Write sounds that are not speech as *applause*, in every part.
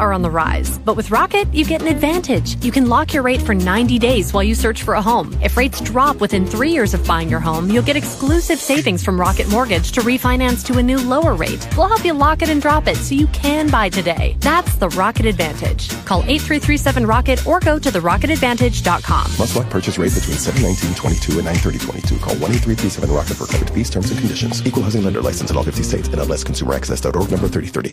are on the rise, but with Rocket, you get an advantage. You can lock your rate for 90 days while you search for a home. If rates drop within three years of buying your home, you'll get exclusive savings from Rocket Mortgage to refinance to a new lower rate. We'll help you lock it and drop it so you can buy today. That's the Rocket Advantage. Call 8337-ROCKET or go to therocketadvantage.com. Must lock purchase rate between 719.22 and 930.22. Call 1-8337-ROCKET for coverage fees, terms, and conditions. Equal housing lender license in all 50 states. NMLS Consumer Access.org number 3030.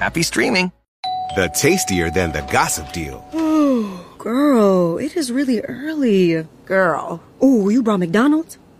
Happy streaming. The tastier than the gossip deal. Oh, girl, it is really early. Girl. Oh, you brought McDonald's?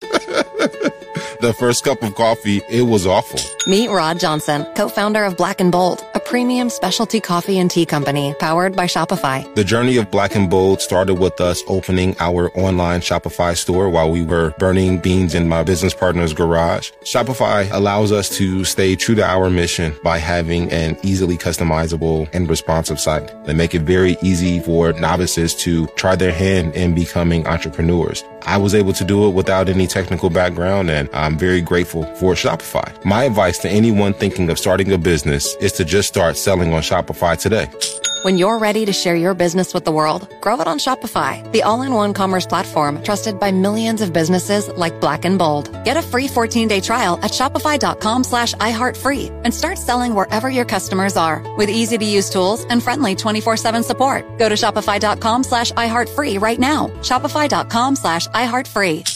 *laughs* the first cup of coffee, it was awful. Meet Rod Johnson, co-founder of Black and Bold, premium specialty coffee and tea company powered by Shopify. The journey of Black and Bold started with us opening our online Shopify store while we were burning beans in my business partner's garage. Shopify allows us to stay true to our mission by having an easily customizable and responsive site. They make it very easy for novices to try their hand in becoming entrepreneurs. I was able to do it without any technical background and I'm very grateful for Shopify. My advice to anyone thinking of starting a business is to just start selling on Shopify today. When you're ready to share your business with the world, grow it on Shopify, the all-in-one commerce platform trusted by millions of businesses like Black and Bold. Get a free 14-day trial at shopify.com slash iHeartFree and start selling wherever your customers are with easy-to-use tools and friendly 24-7 support. Go to shopify.com slash iHeartFree right now. Shopify.com slash iHeartFree.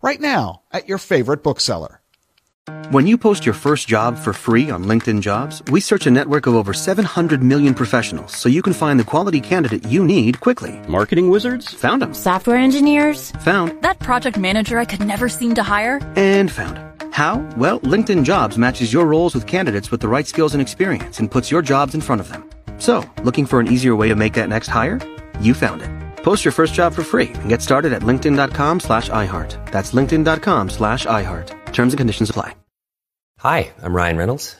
right now at your favorite bookseller. When you post your first job for free on LinkedIn Jobs, we search a network of over 700 million professionals so you can find the quality candidate you need quickly. Marketing wizards? Found them. Software engineers? Found. That project manager I could never seem to hire? And found. How? Well, LinkedIn Jobs matches your roles with candidates with the right skills and experience and puts your jobs in front of them. So, looking for an easier way to make that next hire? You found it. Post your first job for free and get started at linkedin.com slash iHeart. That's linkedin.com slash iHeart. Terms and conditions apply. Hi, I'm Ryan Reynolds.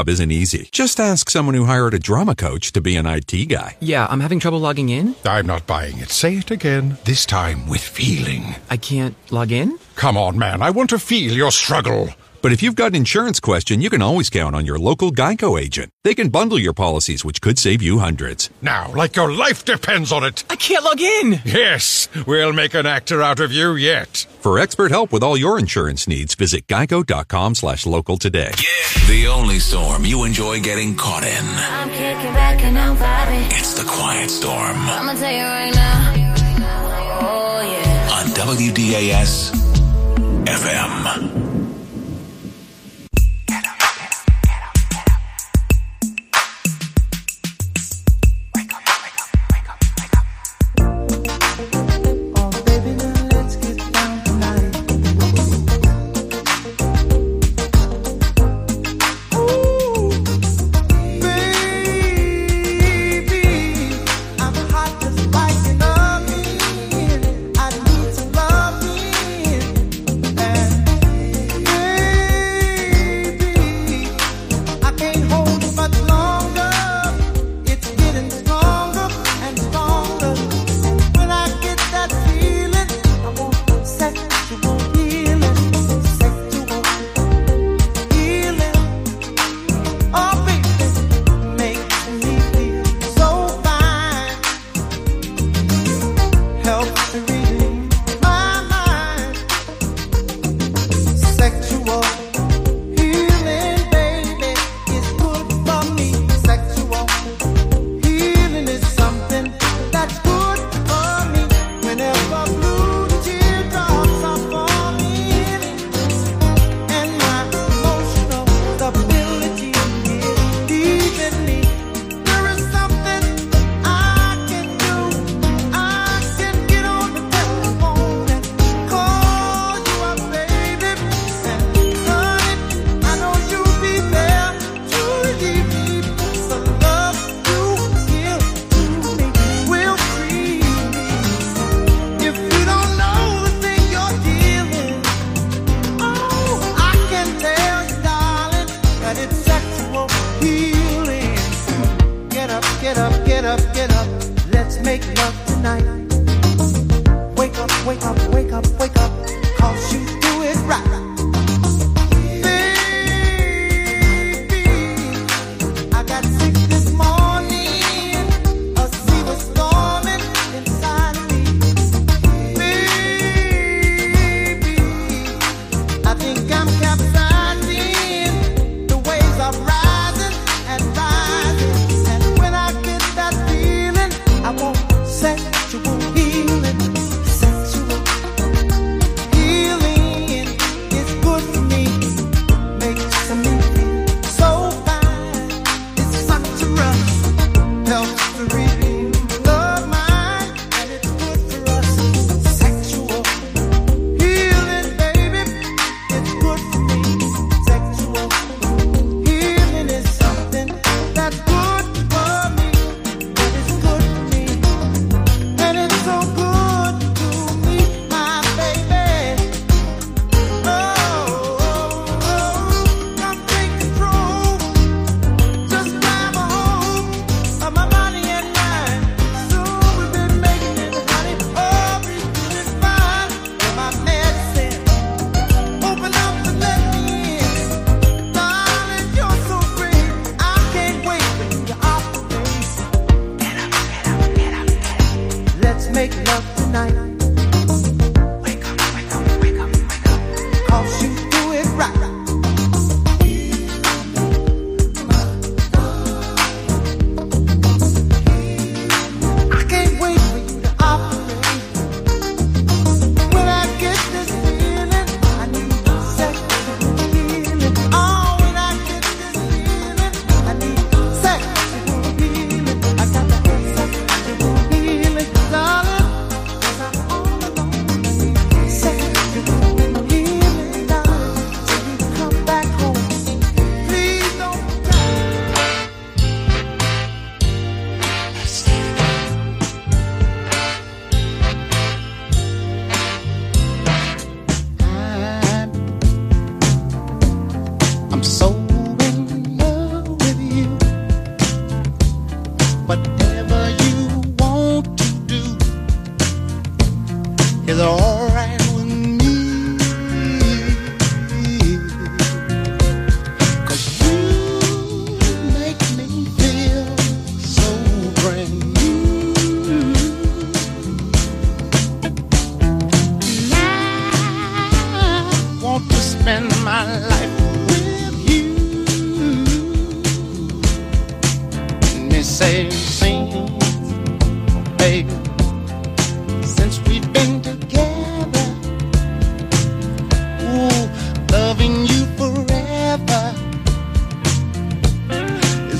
isn't easy. Just ask someone who hired a drama coach to be an IT guy. Yeah, I'm having trouble logging in. I'm not buying it. Say it again, this time with feeling. I can't log in? Come on, man. I want to feel your struggle. But if you've got an insurance question, you can always count on your local Geico agent. They can bundle your policies, which could save you hundreds. Now, like your life depends on it. I can't log in. Yes, we'll make an actor out of you yet. For expert help with all your insurance needs, visit geico.com slash local today. Yeah. The only storm you enjoy getting caught in. I'm kicking back and I'm vibing. It's the quiet storm. I'ma tell you right now. Oh, yeah. On WDAS FM. Set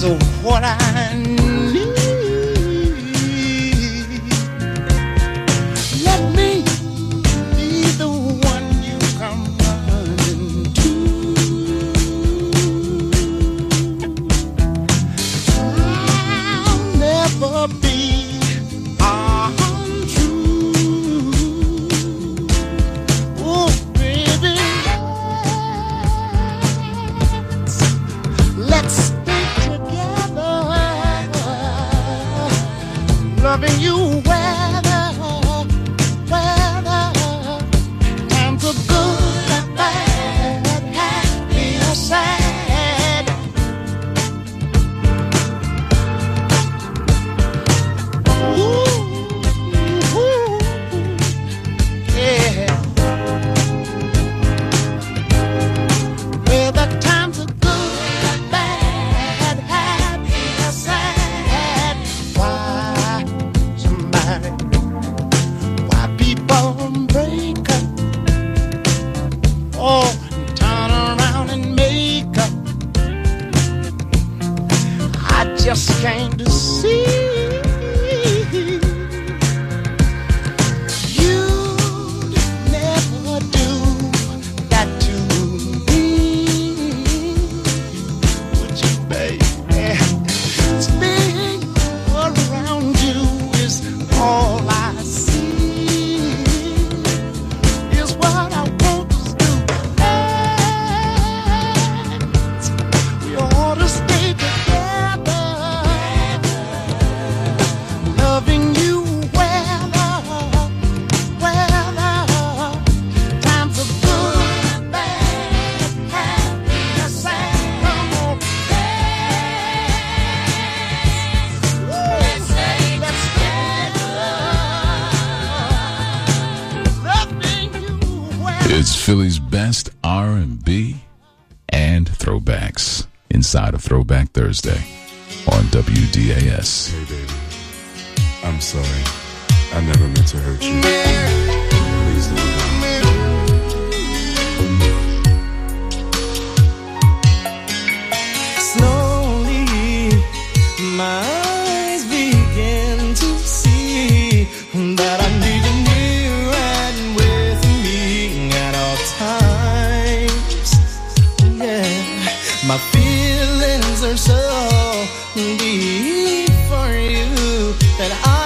of what I need. side of Throwback Thursday on WDAS. Hey, baby. I'm sorry. I never meant to hurt you. Please don't go. Slowly, my I